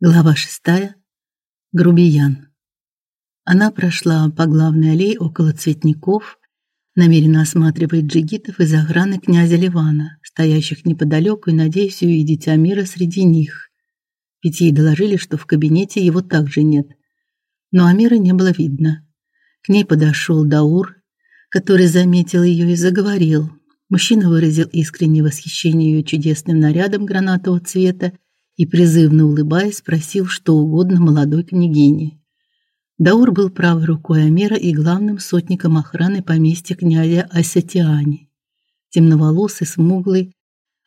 Глава шестая. Грубиян. Она прошла по главной аллее около цветников, намеренно осматривая джигитов из охраны князя Ливана, стоящих неподалеку и надеясь увидеть Амира среди них. Ведь ей доложили, что в кабинете его также нет. Но Амира не было видно. К ней подошел Даур, который заметил ее и заговорил. Мужчина выразил искреннее восхищение ее чудесным нарядом гранатового цвета и призывно улыбаясь спросил что угодно молодой княгине. Даур был правой рукой Амира и главным сотником охраны поместья князя Асатиани. Темноволосый, смуглый,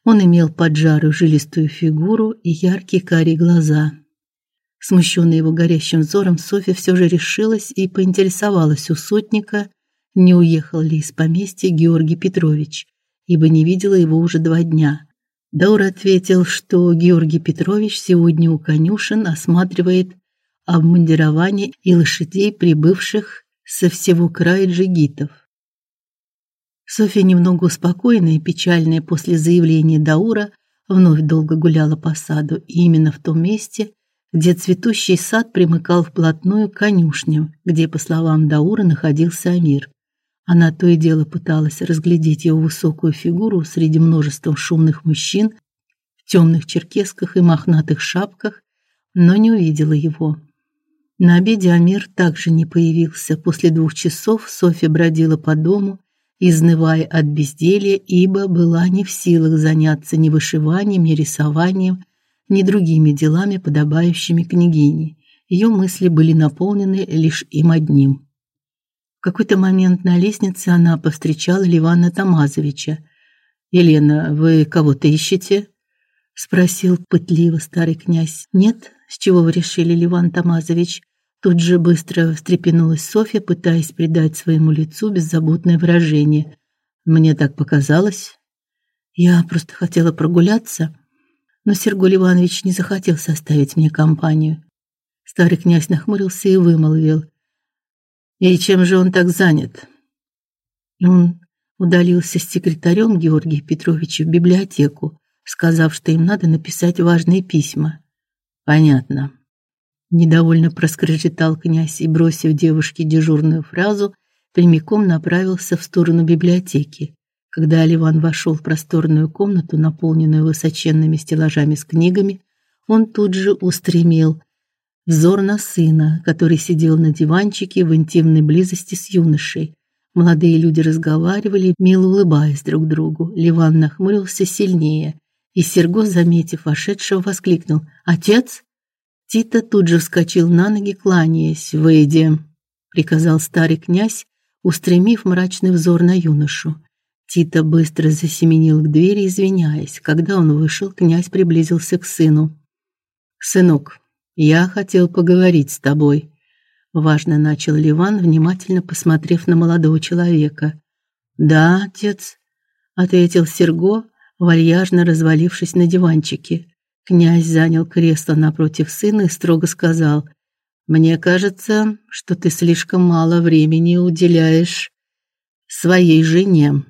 он имел поджарую жилистую фигуру и яркие карие глаза. Смущенная его горящим взором, Софья все же решилась и поинтересовалась у сотника, не уехал ли из поместья Георгий Петрович, ибо не видела его уже два дня. Даур ответил, что Георгий Петрович сегодня у конюшен осматривает обмундирование и лошадей, прибывших со всего края джигитов. Софья, немного успокоенная и печальная после заявления Даура, вновь долго гуляла по саду, и именно в том месте, где цветущий сад примыкал вплотную к конюшням, где, по словам Даура, находился Амир. Она то и дело пыталась разглядеть его высокую фигуру среди множества шумных мужчин в темных черкесках и мохнатых шапках, но не увидела его. На обеде Амир также не появился. После двух часов Софья бродила по дому, изнывая от безделья, ибо была не в силах заняться ни вышиванием, ни рисованием, ни другими делами, подобающими княгине. Ее мысли были наполнены лишь им одним. В какой-то момент на лестнице она повстречала Ливана Тамазовича. "Елена, вы кого-то ищете?" спросил пытливо старый князь. "Нет, с чего вы решили, Ливан Тамазович?" Тут же быстро встрепенулась Софья, пытаясь придать своему лицу беззаботное выражение. "Мне так показалось. Я просто хотела прогуляться, но Сергей Иванович не захотел составить мне компанию." Старый князь нахмурился и вымолвил: и чем же он так занят? Он удалился с секретарем Георгия Петровича в библиотеку, сказав, что им надо написать важные письма. Понятно. Недовольно проскрежетал князь и, бросив девушке дежурную фразу, прямиком направился в сторону библиотеки. Когда Аливан вошел в просторную комнату, наполненную высоченными стеллажами с книгами, он тут же устремил Взор на сына, который сидел на диванчике в интимной близости с юношей. Молодые люди разговаривали, мило улыбаясь друг другу. Ливан нахмурился сильнее, и Серго, заметив вошедшего, воскликнул: "Отец?" Тита тут же вскочил на ноги, кланяясь. "Выйди", приказал старый князь, устремив мрачный взор на юношу. Тита быстро засеменил к двери, извиняясь. Когда он вышел, князь приблизился к сыну. "Сынок, я хотел поговорить с тобой, важно начал Ливан, внимательно посмотрев на молодого человека. Да, отец, ответил Серго, вальяжно развалившись на диванчике. Князь занял кресло напротив сына и строго сказал: "Мне кажется, что ты слишком мало времени уделяешь своей жене.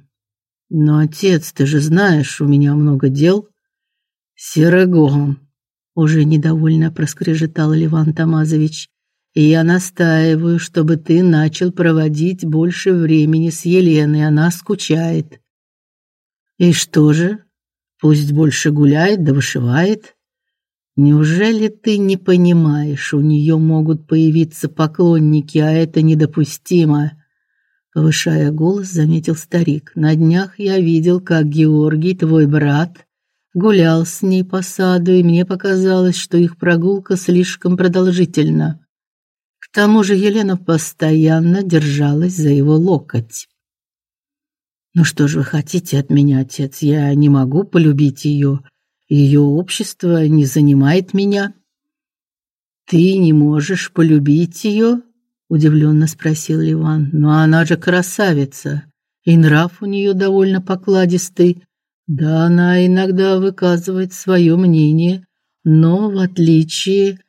Но отец, ты же знаешь, у меня много дел". Серого уже недовольно проскрежетал Ливан Тамазович. И я настаиваю, чтобы ты начал проводить больше времени с Еленой, она скучает. И что же? Пусть больше гуляет да вышивает. Неужели ты не понимаешь, у нее могут появиться поклонники, а это недопустимо? Повышая голос, заметил старик. На днях я видел, как Георгий, твой брат, гулял с ней по саду, и мне показалось, что их прогулка слишком продолжительна. К тому же Елена постоянно держалась за его локоть. Ну что же вы хотите от меня, отец? Я не могу полюбить ее. Ее общество не занимает меня. Ты не можешь полюбить ее? удивленно спросил Иван. Но она же красавица, и нрав у нее довольно покладистый. Да, она иногда выказывает свое мнение, но в отличие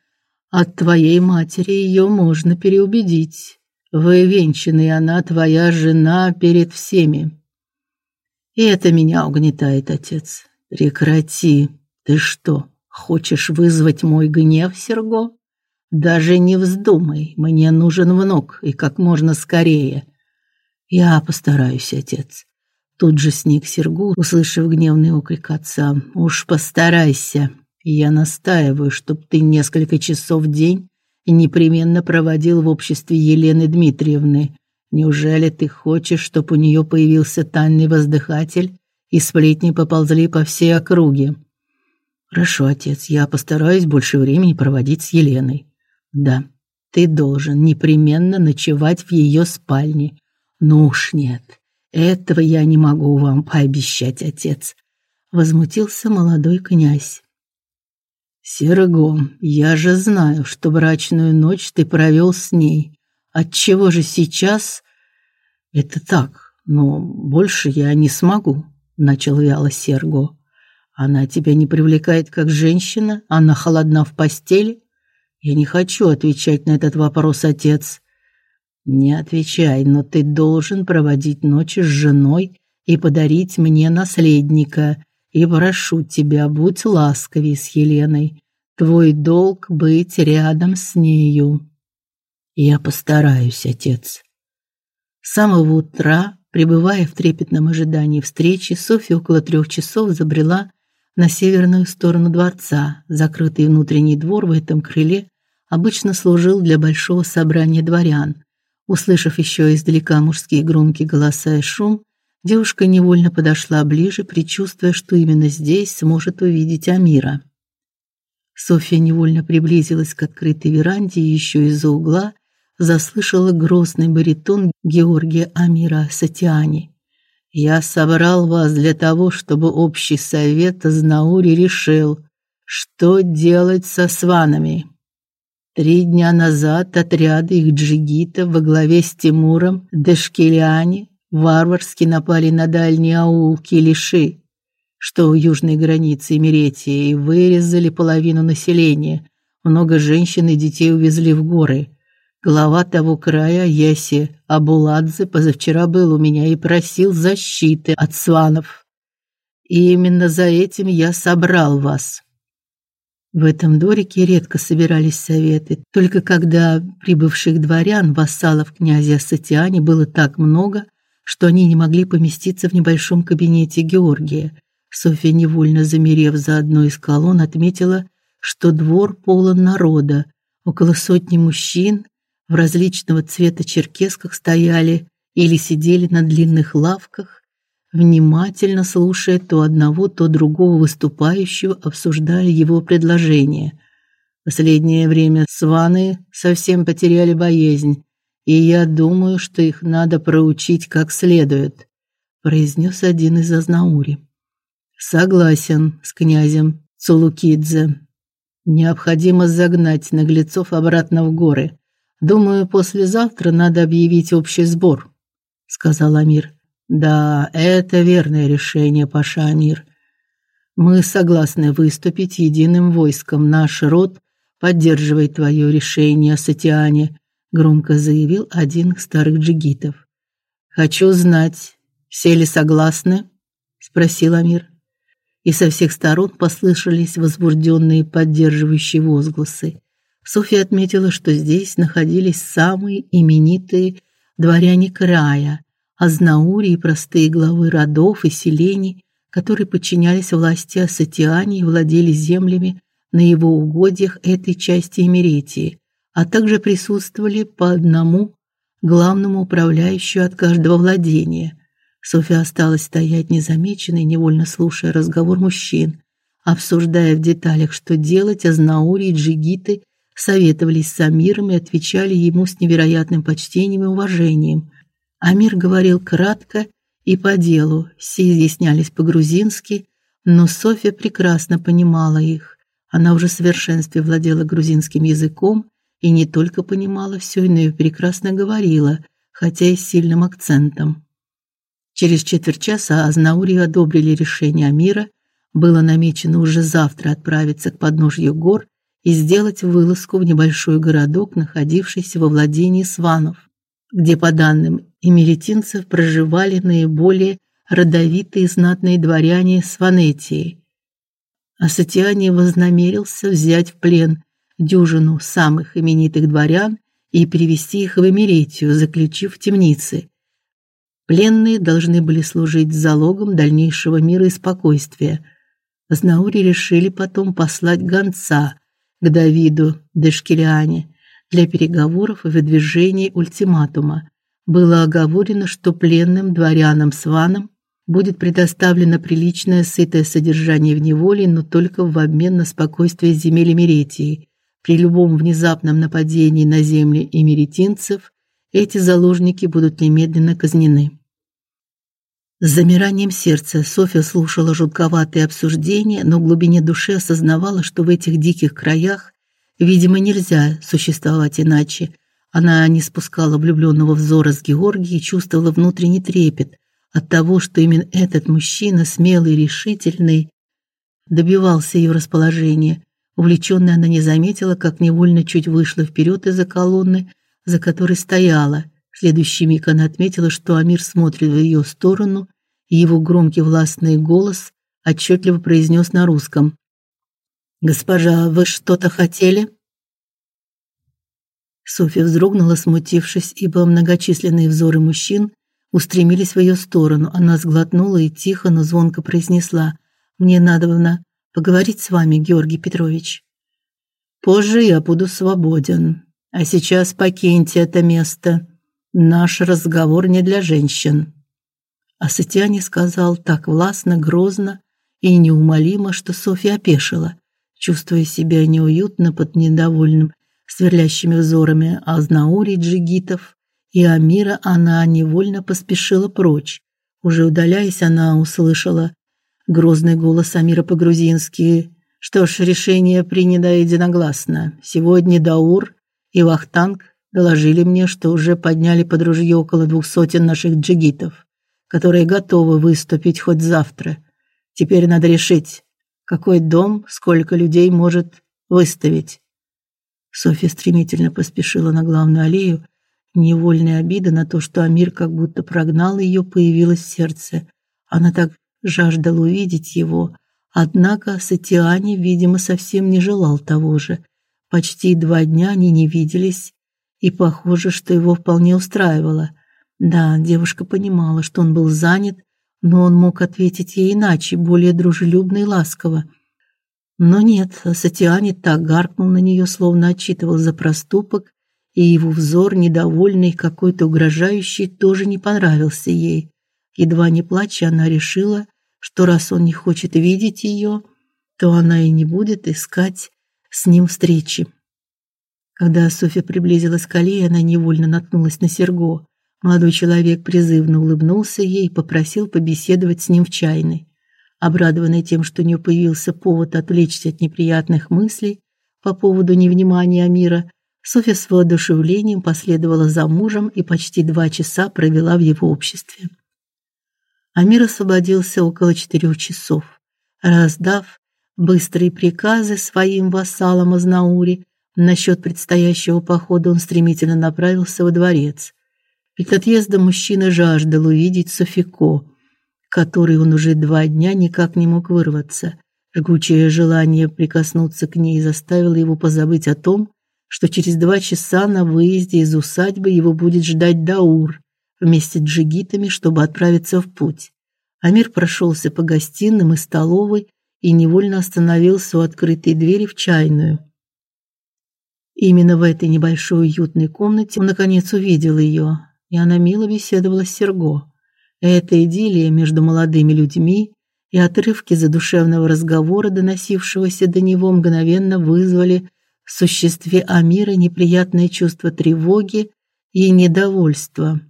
от твоей матери ее можно переубедить. Вы венчаны, она твоя жена перед всеми. И это меня угнетает, отец. Прекрати. Ты что, Хочешь вызвать мой гнев, Серго? Даже не вздумай, мне нужен внук, и как можно скорее. Я постараюсь, отец. Тут же сник Сергу, услышав гневный окрик отца. Уж постарайся. Я настаиваю, чтоб ты несколько часов в день непременно проводил в обществе Елены Дмитриевны. Неужели ты хочешь, чтоб у нее появился тайный воздыхатель и сплетни поползли по всей округе? Хорошо, отец, я постараюсь больше времени проводить с Еленой. Да, ты должен непременно ночевать в ее спальне. Ну уж нет. Этого я не могу вам пообещать, отец, возмутился молодой князь. Серго, я же знаю, что брачную ночь ты провел с ней. Отчего же сейчас это так? Но больше я не смогу, начал вяло Серго. Она тебя не привлекает как женщина, она холодна в постели. Я не хочу отвечать на этот вопрос, отец. Не отвечай, но ты должен проводить ночи с женой и подарить мне наследника. И прошу тебя, будь ласковей с Еленой. Твой долг быть рядом с нею. Я постараюсь, отец. С самого утра, пребывая в трепетном ожидании встречи, Софья около трех часов забрела на северную сторону дворца. Закрытый внутренний двор в этом крыле обычно служил для большого собрания дворян. Услышав еще издалека мужские громкие голоса и шум, девушка невольно подошла ближе, предчувствуя, что именно здесь сможет увидеть Амира. Софья невольно приблизилась к открытой веранде и еще из-за угла заслышала грозный баритон Георгия Амира Сатиани. Я собрал вас для того, чтобы общий совет Азнаури решил, что делать со сванами. Три дня назад отряды их джигитов во главе с Тимуром Дешкеляне варварски напали на дальний аул Килиши, что у южной границы Имеретии, и вырезали половину населения. Много женщин и детей увезли в горы. Глава того края, Яси Абуладзе, позавчера был у меня и просил защиты от сванов. И именно за этим я собрал вас. В этом дворике редко собирались советы, только когда прибывших дворян, вассалов князя Сатиани было так много, что они не могли поместиться в небольшом кабинете Георгия. Софья, невольно замерев за одной из колонн, отметила, что двор полон народа. Около сотни мужчин в различного цвета черкесках стояли или сидели на длинных лавках, внимательно слушая то одного, то другого выступающего, обсуждая его предложение. Последнее время сваны совсем потеряли боязнь, и я думаю, что их надо проучить как следует, произнес один из Азнаури. Согласен с князем Цулукидзе. Необходимо загнать наглецов обратно в горы. Думаю, послезавтра надо объявить общий сбор, сказал Амир. Да, это верное решение, Паша Амир. Мы согласны выступить единым войском. Наш род поддерживает твое решение, Сатиане, громко заявил один из старых джигитов. Хочу знать, все ли согласны? спросил Амир. И со всех сторон послышались возбужденные поддерживающие возгласы. Софья отметила, что здесь находились самые именитые дворяне края, азнаури и простые главы родов и селений, которые подчинялись власти Асатиани и владели землями на его угодьях этой части Эмеретии, а также присутствовали по одному главному управляющему от каждого владения. Софья осталась стоять незамеченной, невольно слушая разговор мужчин, обсуждая в деталях, что делать, азнаури и джигиты советовались с Амиром и отвечали ему с невероятным почтением и уважением. Амир говорил кратко и по делу, все изъяснялись по-грузински, но Софья прекрасно понимала их. Она уже в совершенстве владела грузинским языком и не только понимала все, но и прекрасно говорила, хотя и с сильным акцентом. Через четверть часа Азнаури одобрили решение Амира. Было намечено уже завтра отправиться к подножью гор и сделать вылазку в небольшой городок, находившийся во владении сванов где, по данным эмеретинцев, проживали наиболее родовитые знатные дворяне Сванетии. а Сатиани вознамерился взять в плен дюжину самых именитых дворян и перевести их в Эмеретию, заключив в темнице. Пленные должны были служить залогом дальнейшего мира и спокойствия. Знаури решили потом послать гонца к Давиду Дешкелиане для переговоров и выдвижения ультиматума. Было оговорено, что пленным дворянам-сванам будет предоставлено приличное сытое содержание в неволе, но только в обмен на спокойствие земель Эмеретии. При любом внезапном нападении на земли эмеретинцев эти заложники будут немедленно казнены. С замиранием сердца Софья слушала жутковатые обсуждения, но в глубине души осознавала, что в этих диких краях, видимо, нельзя существовать иначе. Она не спускала влюбленного взора с Георгия и чувствовала внутренний трепет от того, что именно этот мужчина, смелый и решительный, добивался ее расположения. Увлечённая она не заметила, как невольно чуть вышла вперед из-за колонны, за которой стояла. В следующий миг она отметила, что Амир смотрит в ее сторону, и его громкий властный голос отчетливо произнес на русском: "Госпожа, вы что-то хотели?" Софья вздрогнула, смутившись, ибо многочисленные взоры мужчин устремились в ее сторону. Она сглотнула и тихо, но звонко произнесла: "Мне надобно поговорить с вами, Георгий Петрович. Позже я буду свободен, а сейчас покиньте это место. Наш разговор не для женщин". А Сатьяне сказал так властно, грозно и неумолимо, что Софья опешила, чувствуя себя неуютно под недовольным, сверлящими взорами Азнаури джигитов и Амира, она невольно поспешила прочь. Уже удаляясь, она услышала грозный голос Амира по-грузински. Что ж, решение принято единогласно. Сегодня Даур и Вахтанг доложили мне, что уже подняли под ружье около двух сотен наших джигитов которые готовы выступить хоть завтра. Теперь надо решить, какой дом, сколько людей может выставить. Софья стремительно поспешила на главную аллею. Невольная обида на то, что Амир как будто прогнал ее, появилась в сердце. Она так жаждала увидеть его, однако Сатиани, видимо, совсем не желал того же. Почти два дня они не виделись, и похоже, что его вполне устраивало – да, девушка понимала, что он был занят, но он мог ответить ей иначе, более дружелюбно и ласково. Но нет, Сатиани так гаркнул на нее, словно отчитывал за проступок, и его взор, недовольный, какой-то угрожающий, тоже не понравился ей. Едва не плача, она решила, что раз он не хочет видеть ее, то она и не будет искать с ним встречи. Когда Софья приблизилась к аллее, она невольно наткнулась на Серго. Молодой человек призывно улыбнулся ей и попросил побеседовать с ним в чайной. Обрадованная тем, что у нее появился повод отвлечься от неприятных мыслей по поводу невнимания Амира, Софья с воодушевлением последовала за мужем и почти два часа провела в его обществе. Амир освободился около четырех часов. Раздав быстрые приказы своим вассалам Азнаури насчет предстоящего похода, он стремительно направился во дворец. Перед отъездом мужчина жаждал увидеть Софико, который он уже два дня никак не мог вырваться. Жгучее желание прикоснуться к ней заставило его позабыть о том, что через два часа на выезде из усадьбы его будет ждать Даур вместе с джигитами, чтобы отправиться в путь. Амир прошелся по гостиным и столовой и невольно остановился у открытой двери в чайную. Именно в этой небольшой уютной комнате он наконец увидел ее и она мило беседовала с Серго. Эта идиллия между молодыми людьми и отрывки задушевного разговора, доносившегося до него, мгновенно вызвали в существе Амира неприятное чувство тревоги и недовольства.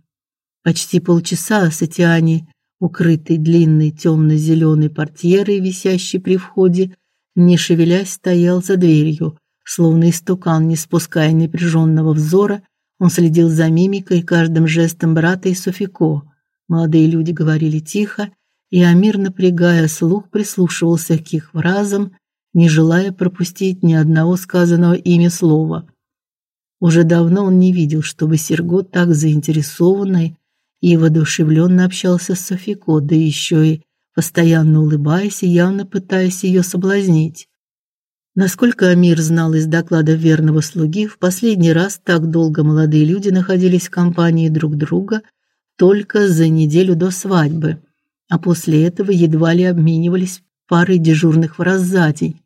Почти полчаса Сатиани, укрытый длинной темно зеленой портьерой, висящей при входе, не шевелясь, стоял за дверью, словно истукан, не спуская напряженного взора он следил за мимикой и каждым жестом брата и Софико. Молодые люди говорили тихо, и Амир, напрягая слух, прислушивался к их фразам, не желая пропустить ни одного сказанного ими слова. Уже давно он не видел, чтобы Серго так заинтересованный и воодушевленно общался с Софико, да еще и постоянно улыбаясь и явно пытаясь ее соблазнить. Насколько Амир знал из доклада верного слуги, в последний раз так долго молодые люди находились в компании друг друга только за неделю до свадьбы, а после этого едва ли обменивались парой дежурных фраз за день.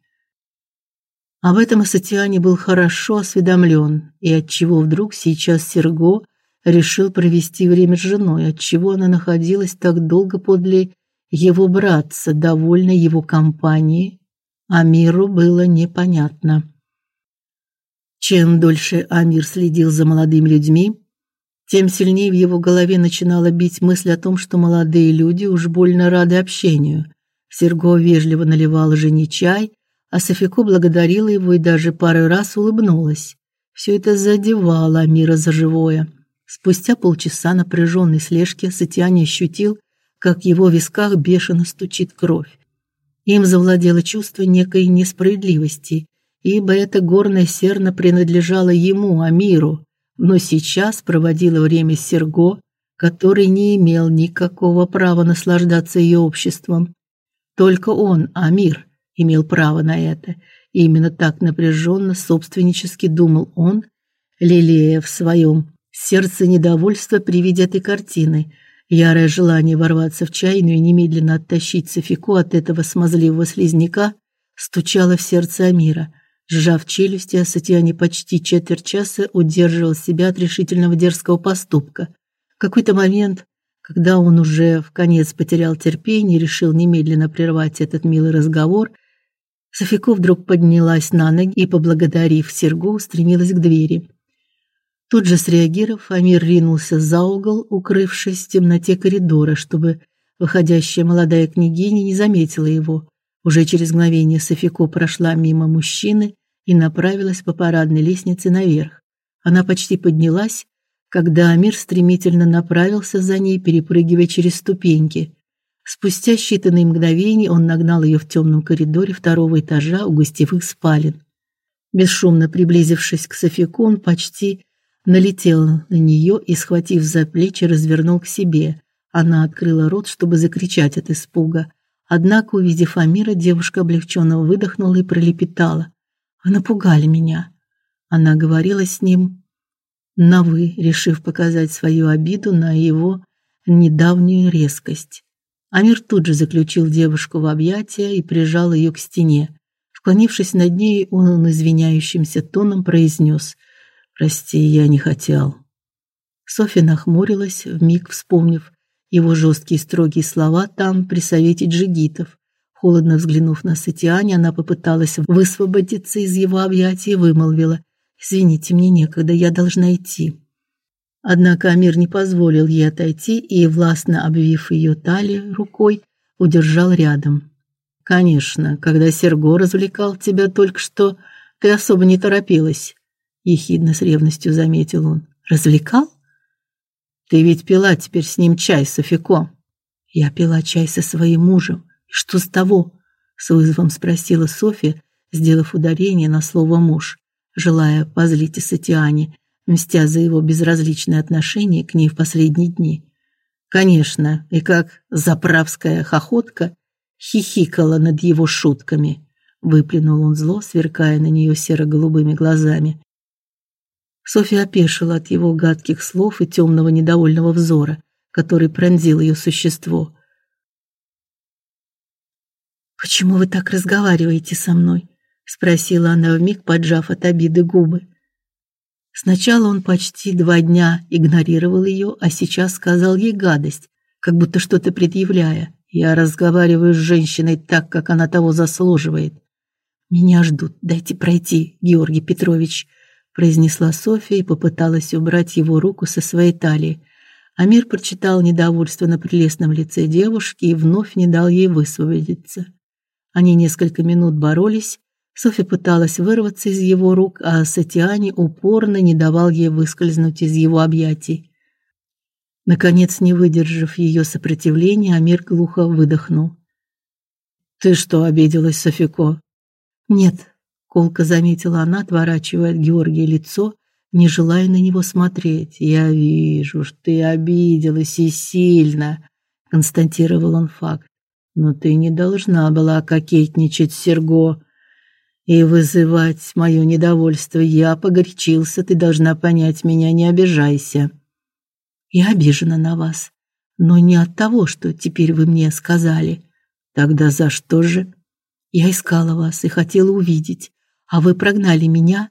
Об этом Асатиане был хорошо осведомлен, и отчего вдруг сейчас Серго решил провести время с женой, отчего она находилась так долго подле его братца, довольной его компанией, Амиру было непонятно. Чем дольше Амир следил за молодыми людьми, тем сильнее в его голове начинала бить мысль о том, что молодые люди уж больно рады общению. Серго вежливо наливал жене чай, а Софико благодарила его и даже пару раз улыбнулась. Все это задевало Амира за живое. Спустя полчаса напряженной слежки Сатиани ощутил, как в его висках бешено стучит кровь. Им завладело чувство некой несправедливости, ибо эта горная серна принадлежала ему, Амиру, но сейчас проводила время с Серго, который не имел никакого права наслаждаться ее обществом. Только он, Амир, имел право на это. И именно так напряженно, собственнически думал он, лелея в своем сердце недовольство при виде этой картины – Ярое желание ворваться в чайную и немедленно оттащить Софику от этого смазливого слизняка стучало в сердце Амира. Сжав челюсти, Асатиани почти четверть часа удерживал себя от решительного дерзкого поступка. В какой-то момент, когда он уже в конец потерял терпение и решил немедленно прервать этот милый разговор, Софико вдруг поднялась на ноги и, поблагодарив Сергу, устремилась к двери. Тут же среагировав, Амир ринулся за угол, укрывшись в темноте коридора, чтобы выходящая молодая княгиня не заметила его. Уже через мгновение Софико прошла мимо мужчины и направилась по парадной лестнице наверх. Она почти поднялась, когда Амир стремительно направился за ней, перепрыгивая через ступеньки. Спустя считанные мгновения он нагнал ее в темном коридоре второго этажа у гостевых спален. Бесшумно приблизившись к Софику, он почти налетел на нее и, схватив за плечи, развернул к себе. Она открыла рот, чтобы закричать от испуга. Однако, увидев Амира, девушка облегченно выдохнула и пролепетала: "Вы напугали меня". Она говорила с ним на вы, решив показать свою обиду на его недавнюю резкость. Амир тут же заключил девушку в объятия и прижал ее к стене. Склонившись над ней, он извиняющимся тоном произнес – Прости, я не хотел. Софья нахмурилась, вмиг вспомнив его жесткие строгие слова там при совете джигитов. Холодно взглянув на Сатиани, она попыталась высвободиться из его объятий и вымолвила: "Извините, мне некогда, я должна идти". Однако Амир не позволил ей отойти и, властно обвив ее талию рукой, удержал рядом. Конечно, когда Серго развлекал тебя только что, ты особо не торопилась ехидно с ревностью заметил он. Развлекал? Ты ведь пила теперь с ним чай, Софико. Я пила чай со своим мужем. И что с того? с вызовом спросила Софья, сделав ударение на слово муж, желая позлить Сатиане, мстя за его безразличное отношение к ней в последние дни. Конечно, и как заправская хохотка хихикала над его шутками. Выплюнул он зло, сверкая на нее серо-голубыми глазами. Софья опешила от его гадких слов и темного недовольного взора, который пронзил ее существо. Почему вы так разговариваете со мной? спросила она вмиг, поджав от обиды губы. Сначала он почти два дня игнорировал ее, а сейчас сказал ей гадость, как будто что-то предъявляя. Я разговариваю с женщиной так, как она того заслуживает. Меня ждут. Дайте пройти, Георгий Петрович произнесла Софья и попыталась убрать его руку со своей талии. Амир прочитал недовольство на прелестном лице девушки и вновь не дал ей высвободиться. Они несколько минут боролись. Софья пыталась вырваться из его рук, а Сатиани упорно не давал ей выскользнуть из его объятий. Наконец, не выдержав ее сопротивления, Амир глухо выдохнул. Ты что, обиделась, Софико? Нет, Колко заметила она, отворачивая от Георгия лицо, не желая на него смотреть. Я вижу, что ты обиделась и сильно, констатировал он факт. Но ты не должна была кокетничать с Серго и вызывать мое недовольство. Я погорячился, ты должна понять меня, не обижайся. Я обижена на вас, но не от того, что теперь вы мне сказали. Тогда за что же? Я искала вас и хотела увидеть, а вы прогнали меня.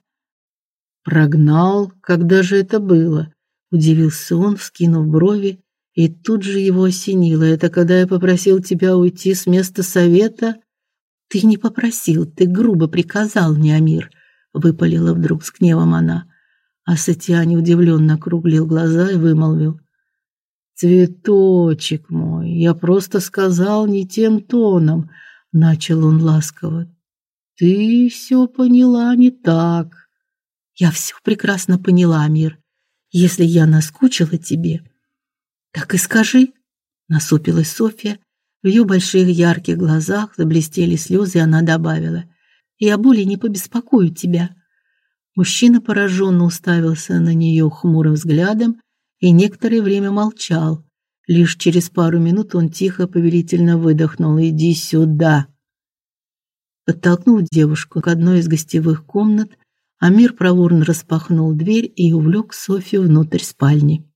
Прогнал? Когда же это было? Удивился он, вскинув брови, и тут же его осенило. Это когда я попросил тебя уйти с места совета? Ты не попросил, ты грубо приказал, Неамир, выпалила вдруг с гневом она. А Сатиани удивленно округлил глаза и вымолвил: "Цветочек мой, я просто сказал не тем тоном", начал он ласково. "Ты все поняла не так". "Я все прекрасно поняла, Мир. Если я наскучила тебе, так и скажи", насупилась Софья в ее больших ярких глазах заблестели слезы, и она добавила: "Я более не побеспокою тебя". Мужчина пораженно уставился на нее хмурым взглядом и некоторое время молчал. Лишь через пару минут он тихо повелительно выдохнул: "Иди сюда". Подтолкнув девушку к одной из гостевых комнат, Амир проворно распахнул дверь и увлек Софью внутрь спальни.